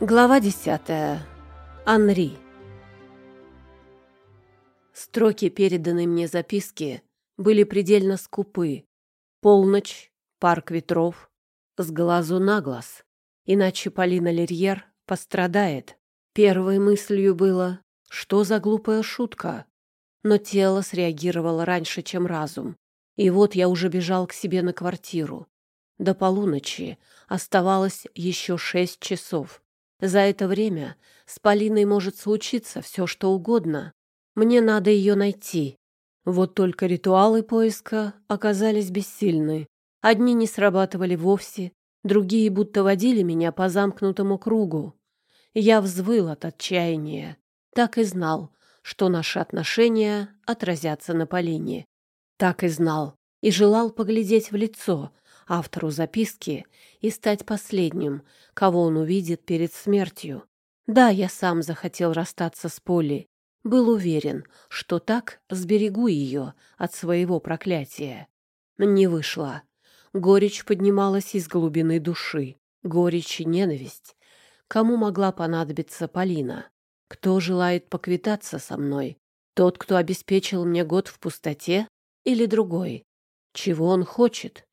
Глава десятая. Анри. Строки переданной мне записки были предельно скупы. Полночь, парк ветров, с глазу на глаз. Иначе Полина Лерьер пострадает. Первой мыслью было, что за глупая шутка. Но тело среагировало раньше, чем разум. И вот я уже бежал к себе на квартиру. До полуночи оставалось еще шесть часов. За это время с Полиной может случиться все, что угодно. Мне надо ее найти. Вот только ритуалы поиска оказались бессильны. Одни не срабатывали вовсе, другие будто водили меня по замкнутому кругу. Я взвыл от отчаяния. Так и знал, что наши отношения отразятся на Полине. Так и знал. И желал поглядеть в лицо — автору записки и стать последним, кого он увидит перед смертью. Да, я сам захотел расстаться с Полли. Был уверен, что так сберегу ее от своего проклятия. Не вышло. Горечь поднималась из глубины души. Горечь и ненависть. Кому могла понадобиться Полина? Кто желает поквитаться со мной? Тот, кто обеспечил мне год в пустоте? Или другой? Чего он хочет?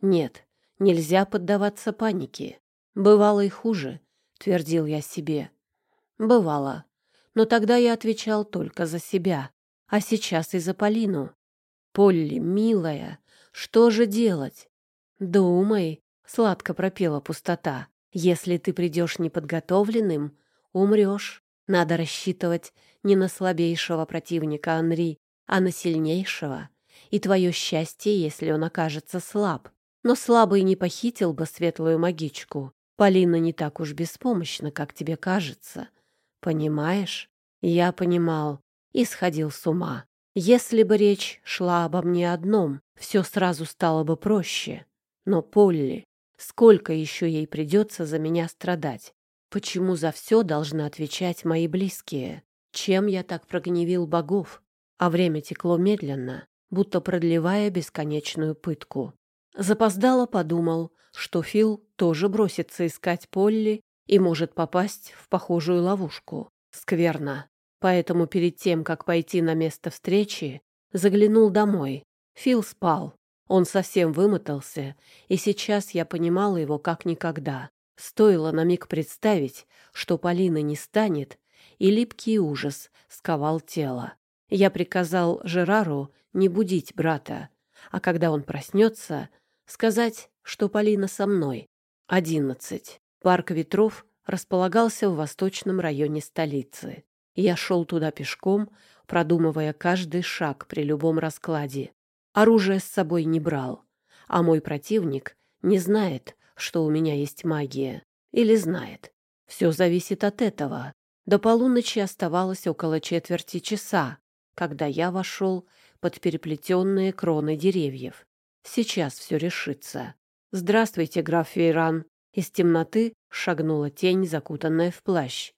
Нет, нельзя поддаваться панике. Бывало и хуже, твердил я себе. Бывало. Но тогда я отвечал только за себя, а сейчас и за Полину. Полли, милая, что же делать? Думай, сладко пропела пустота. Если ты придешь неподготовленным, умрешь. Надо рассчитывать не на слабейшего противника Анри, а на сильнейшего. И твое счастье, если он окажется слаб. Но слабый не похитил бы светлую магичку. Полина не так уж беспомощна, как тебе кажется. Понимаешь? Я понимал и сходил с ума. Если бы речь шла обо мне одном, все сразу стало бы проще. Но Полли, сколько еще ей придется за меня страдать? Почему за все должны отвечать мои близкие? Чем я так прогневил богов? А время текло медленно, будто продлевая бесконечную пытку. Запоздало подумал, что Фил тоже бросится искать Полли и может попасть в похожую ловушку. Скверно. Поэтому перед тем, как пойти на место встречи, заглянул домой. Фил спал. Он совсем вымотался, и сейчас я понимала его как никогда. Стоило на миг представить, что Полина не станет, и липкий ужас сковал тело. Я приказал Жерару не будить брата, а когда он проснется, Сказать, что Полина со мной. Одиннадцать. Парк ветров располагался в восточном районе столицы. Я шел туда пешком, продумывая каждый шаг при любом раскладе. Оружие с собой не брал, а мой противник не знает, что у меня есть магия. Или знает. Все зависит от этого. До полуночи оставалось около четверти часа, когда я вошел под переплетенные кроны деревьев. Сейчас все решится. «Здравствуйте, граф Фейран!» Из темноты шагнула тень, закутанная в плащ.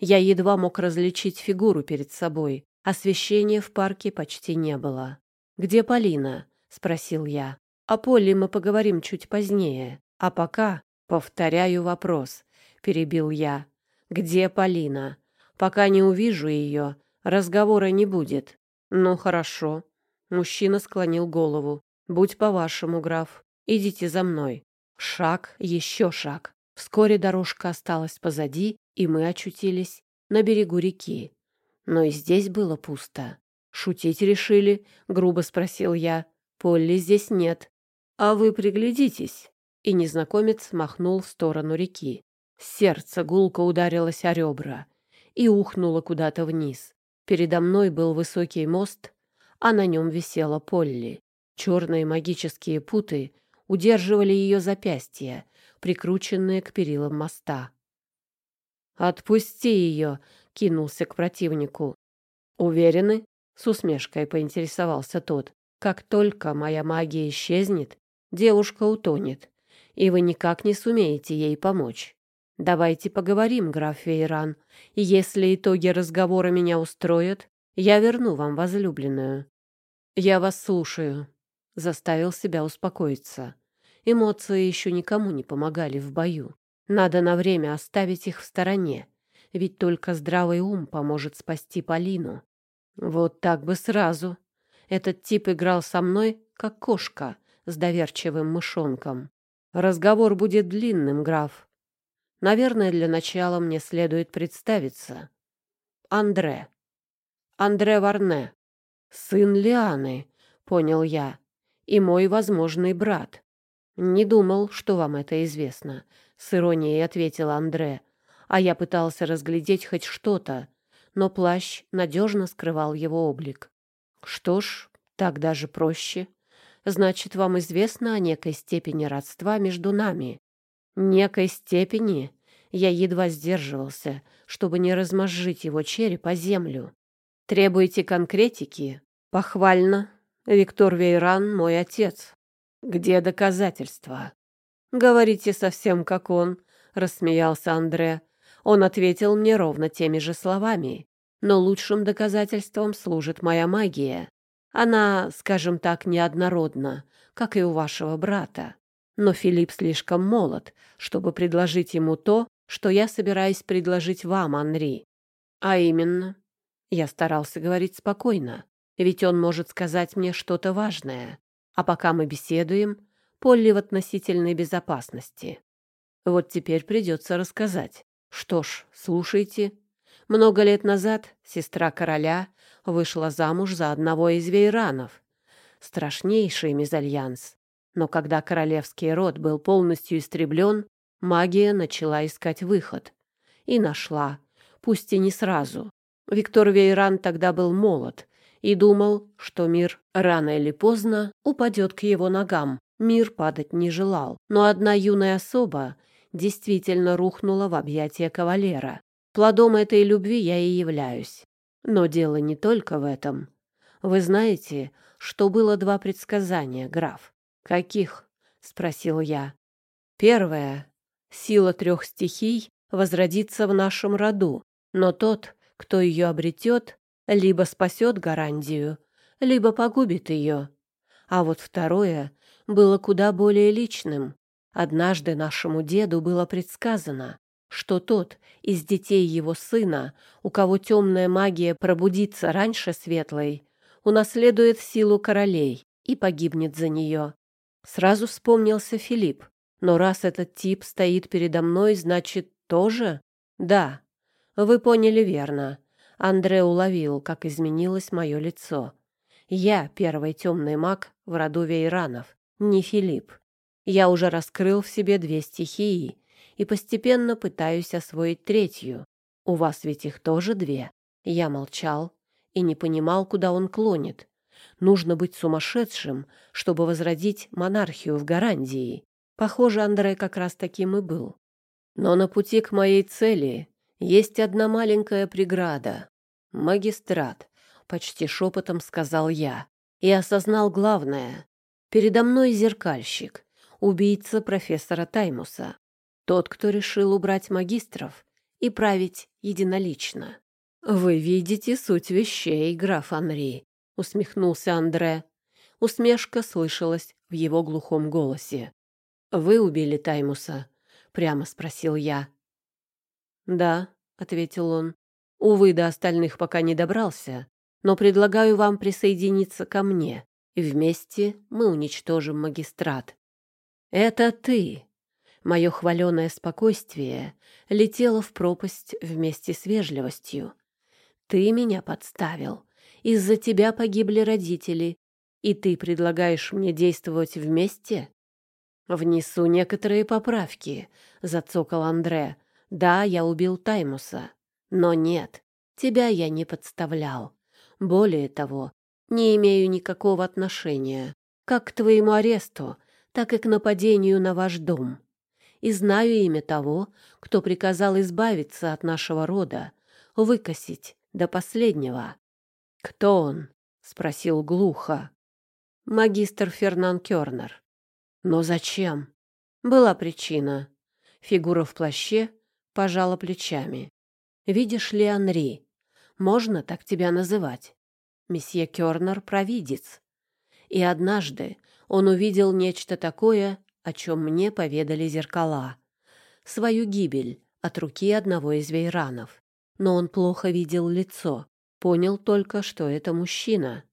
Я едва мог различить фигуру перед собой. Освещения в парке почти не было. «Где Полина?» — спросил я. «О Поле мы поговорим чуть позднее. А пока...» «Повторяю вопрос», — перебил я. «Где Полина? Пока не увижу ее, разговора не будет». «Ну, хорошо». Мужчина склонил голову. Будь по-вашему, граф. Идите за мной. Шаг, еще шаг. Вскоре дорожка осталась позади, и мы очутились на берегу реки. Но и здесь было пусто. «Шутить решили?» — грубо спросил я. «Полли здесь нет. А вы приглядитесь». И незнакомец махнул в сторону реки. Сердце гулко ударилось о ребра и ухнуло куда-то вниз. Передо мной был высокий мост, а на нем висела Полли. Черные магические путы удерживали ее запястья, прикрученные к перилам моста. «Отпусти ее!» — кинулся к противнику. «Уверены?» — с усмешкой поинтересовался тот. «Как только моя магия исчезнет, девушка утонет, и вы никак не сумеете ей помочь. Давайте поговорим, граф Фейран, и если итоги разговора меня устроят, я верну вам возлюбленную». «Я вас слушаю», заставил себя успокоиться. Эмоции еще никому не помогали в бою. Надо на время оставить их в стороне, ведь только здравый ум поможет спасти Полину. Вот так бы сразу. Этот тип играл со мной, как кошка с доверчивым мышонком. Разговор будет длинным, граф. Наверное, для начала мне следует представиться. Андре. Андре Варне. Сын Лианы, понял я, и мой возможный брат. Не думал, что вам это известно, с иронией ответил Андре, а я пытался разглядеть хоть что-то, но плащ надежно скрывал его облик. Что ж, так даже проще. Значит, вам известно о некой степени родства между нами. Некой степени я едва сдерживался, чтобы не размозжить его череп о землю. Требуете конкретики? Похвально. Виктор Вейран — мой отец. Где доказательства? Говорите совсем как он, — рассмеялся Андре. Он ответил мне ровно теми же словами. Но лучшим доказательством служит моя магия. Она, скажем так, неоднородна, как и у вашего брата. Но Филипп слишком молод, чтобы предложить ему то, что я собираюсь предложить вам, Анри. А именно, я старался говорить спокойно, ведь он может сказать мне что-то важное. А пока мы беседуем, Полли в относительной безопасности. Вот теперь придется рассказать. Что ж, слушайте. Много лет назад сестра короля вышла замуж за одного из вейранов. Страшнейший мезальянс. Но когда королевский род был полностью истреблен, магия начала искать выход. И нашла, пусть и не сразу. Виктор Вейран тогда был молод и думал, что мир рано или поздно упадет к его ногам. Мир падать не желал, но одна юная особа действительно рухнула в объятия кавалера. Плодом этой любви я и являюсь. Но дело не только в этом. Вы знаете, что было два предсказания, граф. Каких? спросил я. Первое. Сила трех стихий возродится в нашем роду, но тот, кто ее обретет, либо спасет Гарандию, либо погубит ее. А вот второе было куда более личным. Однажды нашему деду было предсказано, что тот из детей его сына, у кого темная магия пробудится раньше светлой, унаследует силу королей и погибнет за нее. Сразу вспомнился Филипп. Но раз этот тип стоит передо мной, значит, тоже? Да, вы поняли верно. Андре уловил, как изменилось мое лицо. Я первый темный маг в роду Вейранов, не Филипп. Я уже раскрыл в себе две стихии и постепенно пытаюсь освоить третью. У вас ведь их тоже две. Я молчал и не понимал, куда он клонит. Нужно быть сумасшедшим, чтобы возродить монархию в Гарандии. Похоже, Андре как раз таким и был. Но на пути к моей цели есть одна маленькая преграда. Магистрат, почти шепотом сказал я. И осознал главное. Передо мной зеркальщик, убийца профессора Таймуса. Тот, кто решил убрать магистров и править единолично. «Вы видите суть вещей, граф Анри», — усмехнулся Андре. Усмешка слышалась в его глухом голосе. «Вы убили Таймуса?» — прямо спросил я. «Да», — ответил он. «Увы, до остальных пока не добрался, но предлагаю вам присоединиться ко мне, и вместе мы уничтожим магистрат». «Это ты!» Мое хваленое спокойствие летело в пропасть вместе с вежливостью. «Ты меня подставил. Из-за тебя погибли родители, и ты предлагаешь мне действовать вместе?» «Внесу некоторые поправки», — зацокал Андре. Да, я убил Таймуса. Но нет, тебя я не подставлял. Более того, не имею никакого отношения как к твоему аресту, так и к нападению на ваш дом. И знаю имя того, кто приказал избавиться от нашего рода, выкосить до последнего. «Кто он?» — спросил глухо. «Магистр Фернан Кёрнер». «Но зачем?» «Была причина». Фигура в плаще пожала плечами. «Видишь ли, Анри, можно так тебя называть? Месье Кёрнер — провидец. И однажды он увидел нечто такое, о чем мне поведали зеркала. свою гибель от руки одного из вейранов. Но он плохо видел лицо, понял только, что это мужчина.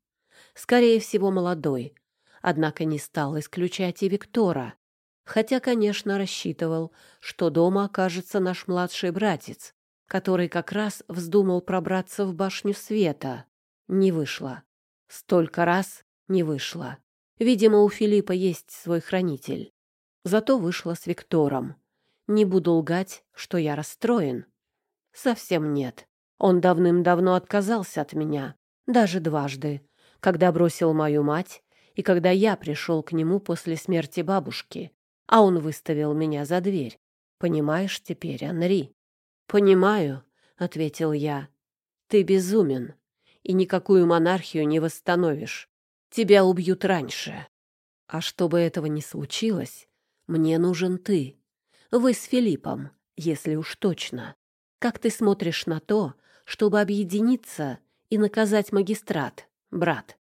Скорее всего, молодой, однако не стал исключать и Виктора. Хотя, конечно, рассчитывал, что дома окажется наш младший братец, который как раз вздумал пробраться в башню света. Не вышло. Столько раз не вышло. Видимо, у Филиппа есть свой хранитель. Зато вышла с Виктором. Не буду лгать, что я расстроен. Совсем нет. Он давным-давно отказался от меня. Даже дважды. Когда бросил мою мать и когда я пришел к нему после смерти бабушки. А он выставил меня за дверь. Понимаешь теперь, Анри? «Понимаю», — ответил я. «Ты безумен, и никакую монархию не восстановишь. Тебя убьют раньше. А чтобы этого не случилось, мне нужен ты. Вы с Филиппом, если уж точно. Как ты смотришь на то, чтобы объединиться и наказать магистрат, брат?»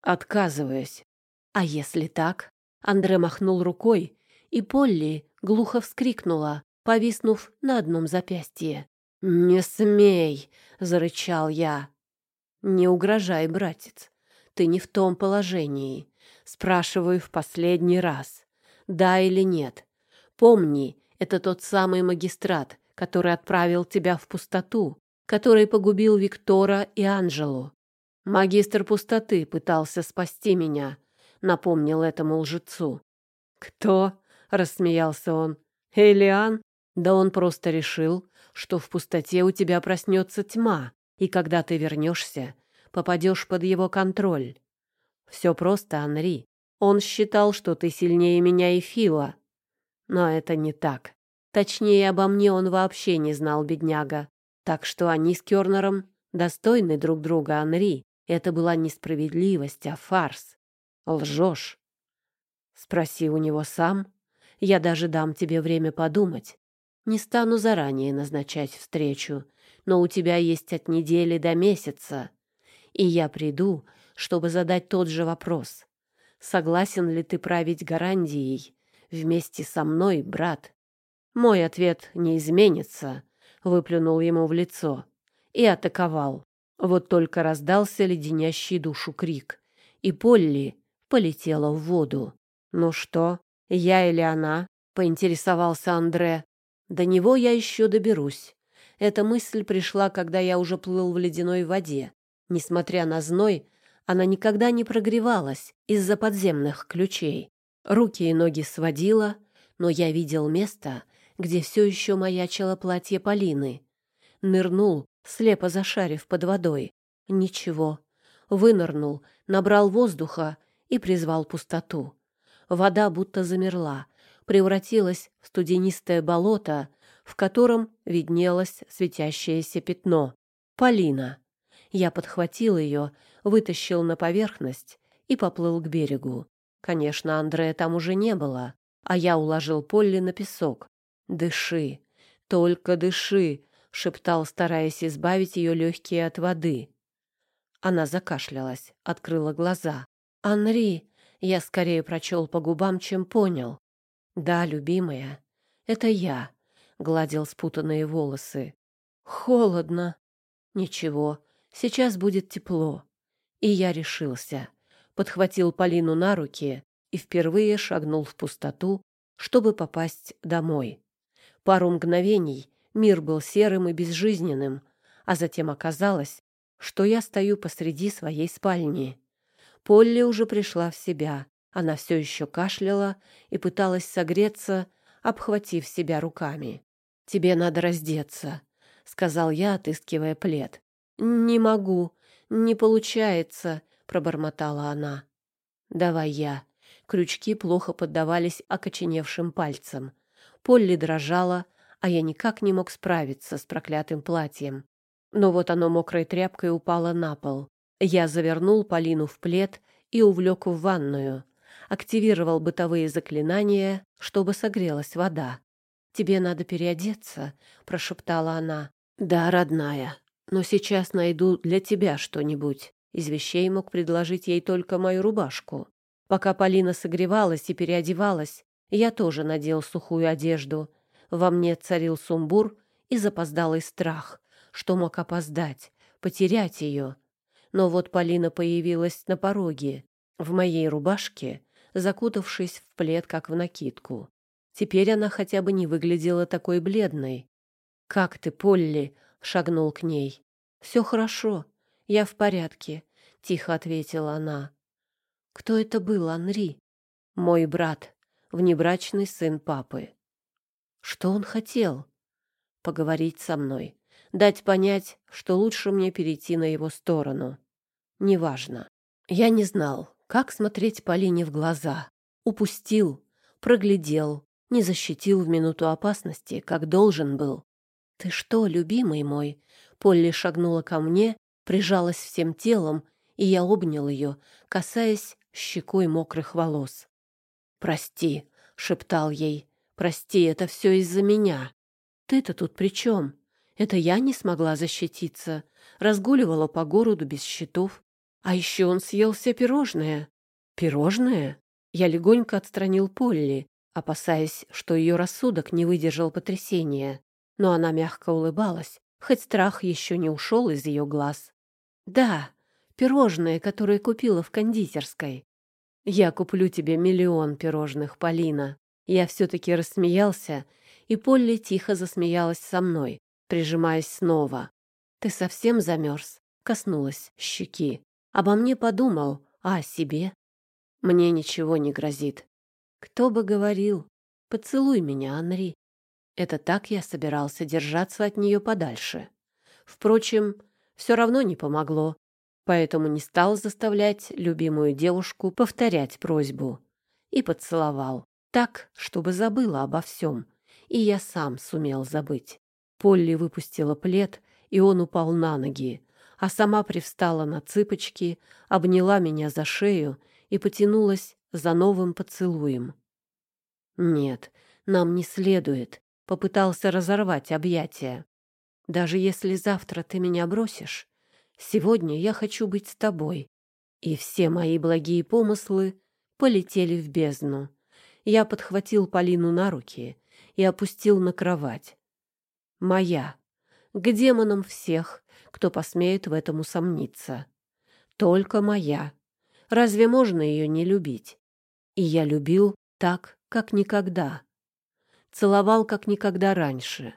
«Отказываюсь». «А если так?» Андре махнул рукой, и Полли глухо вскрикнула, повиснув на одном запястье. «Не смей!» — зарычал я. «Не угрожай, братец. Ты не в том положении. Спрашиваю в последний раз. Да или нет? Помни, это тот самый магистрат, который отправил тебя в пустоту, который погубил Виктора и Анжелу. Магистр пустоты пытался спасти меня, напомнил этому лжецу. «Кто?» — рассмеялся он. «Элиан? Да он просто решил, что в пустоте у тебя проснется тьма, и когда ты вернешься, попадешь под его контроль. Все просто, Анри. Он считал, что ты сильнее меня и Фила. Но это не так. Точнее, обо мне он вообще не знал, бедняга. Так что они с Кёрнером достойны друг друга, Анри. Это была не справедливость, а фарс. Лжешь. Спроси у него сам. Я даже дам тебе время подумать. Не стану заранее назначать встречу, но у тебя есть от недели до месяца, и я приду, чтобы задать тот же вопрос. Согласен ли ты править Гарандией вместе со мной, брат? Мой ответ не изменится, выплюнул ему в лицо и атаковал. Вот только раздался леденящий душу крик, и Полли полетела в воду. Ну что, я или она? поинтересовался Андре. До него я еще доберусь. Эта мысль пришла, когда я уже плыл в ледяной воде. Несмотря на зной, она никогда не прогревалась из-за подземных ключей. Руки и ноги сводила, но я видел место, где все еще маячило платье Полины. Нырнул, слепо зашарив под водой. Ничего. Вынырнул, набрал воздуха и призвал пустоту. Вода будто замерла, превратилась в студенистое болото, в котором виднелось светящееся пятно. Полина. Я подхватил ее, вытащил на поверхность и поплыл к берегу. Конечно, Андрея там уже не было, а я уложил Полли на песок. «Дыши, только дыши!» — шептал, стараясь избавить ее легкие от воды. Она закашлялась, открыла глаза. «Анри!» — я скорее прочел по губам, чем понял. «Да, любимая, это я», — гладил спутанные волосы. «Холодно». «Ничего, сейчас будет тепло». И я решился. Подхватил Полину на руки и впервые шагнул в пустоту, чтобы попасть домой. Пару мгновений мир был серым и безжизненным, а затем оказалось, что я стою посреди своей спальни. Полли уже пришла в себя. Она все еще кашляла и пыталась согреться, обхватив себя руками. «Тебе надо раздеться», — сказал я, отыскивая плед. «Не могу, не получается», — пробормотала она. «Давай я». Крючки плохо поддавались окоченевшим пальцам. Полли дрожала, а я никак не мог справиться с проклятым платьем. Но вот оно мокрой тряпкой упало на пол. Я завернул Полину в плед и увлек в ванную активировал бытовые заклинания, чтобы согрелась вода. «Тебе надо переодеться», — прошептала она. «Да, родная, но сейчас найду для тебя что-нибудь». Из вещей мог предложить ей только мою рубашку. Пока Полина согревалась и переодевалась, я тоже надел сухую одежду. Во мне царил сумбур и запоздалый страх, что мог опоздать, потерять ее. Но вот Полина появилась на пороге, в моей рубашке, закутавшись в плед, как в накидку. Теперь она хотя бы не выглядела такой бледной. «Как ты, Полли?» — шагнул к ней. «Все хорошо. Я в порядке», — тихо ответила она. «Кто это был, Анри?» «Мой брат, внебрачный сын папы». «Что он хотел?» «Поговорить со мной, дать понять, что лучше мне перейти на его сторону. Неважно. Я не знал, как смотреть Полине в глаза. Упустил, проглядел, не защитил в минуту опасности, как должен был. «Ты что, любимый мой?» Полли шагнула ко мне, прижалась всем телом, и я обнял ее, касаясь щекой мокрых волос. «Прости», — шептал ей, — «прости, это все из-за меня. Ты-то тут при чем? Это я не смогла защититься, разгуливала по городу без щитов. А еще он съел все пирожные. Пирожные? Я легонько отстранил Полли, опасаясь, что ее рассудок не выдержал потрясения. Но она мягко улыбалась, хоть страх еще не ушел из ее глаз. «Да, пирожные, которые купила в кондитерской. Я куплю тебе миллион пирожных, Полина». Я все-таки рассмеялся, и Полли тихо засмеялась со мной, прижимаясь снова. «Ты совсем замерз?» — коснулась щеки. Обо мне подумал, а о себе? Мне ничего не грозит. Кто бы говорил? Поцелуй меня, Анри. Это так я собирался держаться от нее подальше. Впрочем, все равно не помогло, поэтому не стал заставлять любимую девушку повторять просьбу. И поцеловал, так, чтобы забыла обо всем, и я сам сумел забыть. Полли выпустила плед, и он упал на ноги, а сама привстала на цыпочки, обняла меня за шею и потянулась за новым поцелуем. «Нет, нам не следует», — попытался разорвать объятия. «Даже если завтра ты меня бросишь, сегодня я хочу быть с тобой». И все мои благие помыслы полетели в бездну. Я подхватил Полину на руки и опустил на кровать. «Моя, к демонам всех, кто посмеет в этом усомниться. Только моя. Разве можно ее не любить? И я любил так, как никогда. Целовал, как никогда раньше.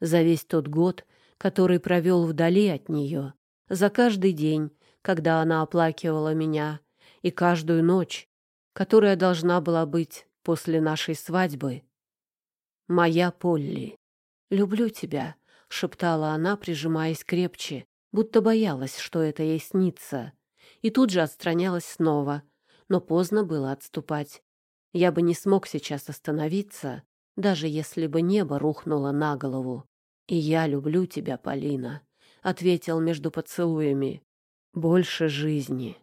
За весь тот год, который провел вдали от нее, за каждый день, когда она оплакивала меня, и каждую ночь, которая должна была быть после нашей свадьбы. Моя Полли, люблю тебя, шептала она, прижимаясь крепче, будто боялась, что это ей снится. И тут же отстранялась снова, но поздно было отступать. Я бы не смог сейчас остановиться, даже если бы небо рухнуло на голову. «И я люблю тебя, Полина», — ответил между поцелуями. «Больше жизни».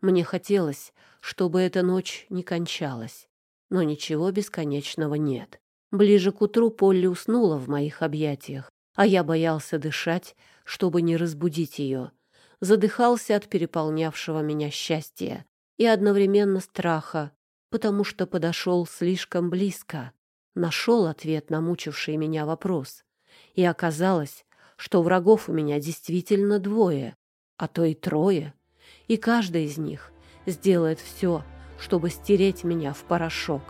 Мне хотелось, чтобы эта ночь не кончалась, но ничего бесконечного нет. Ближе к утру Полли уснула в моих объятиях, а я боялся дышать, чтобы не разбудить ее. Задыхался от переполнявшего меня счастья и одновременно страха, потому что подошел слишком близко. Нашел ответ на мучивший меня вопрос. И оказалось, что врагов у меня действительно двое, а то и трое. И каждый из них сделает все, чтобы стереть меня в порошок.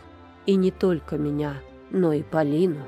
И не только меня, но и Полину.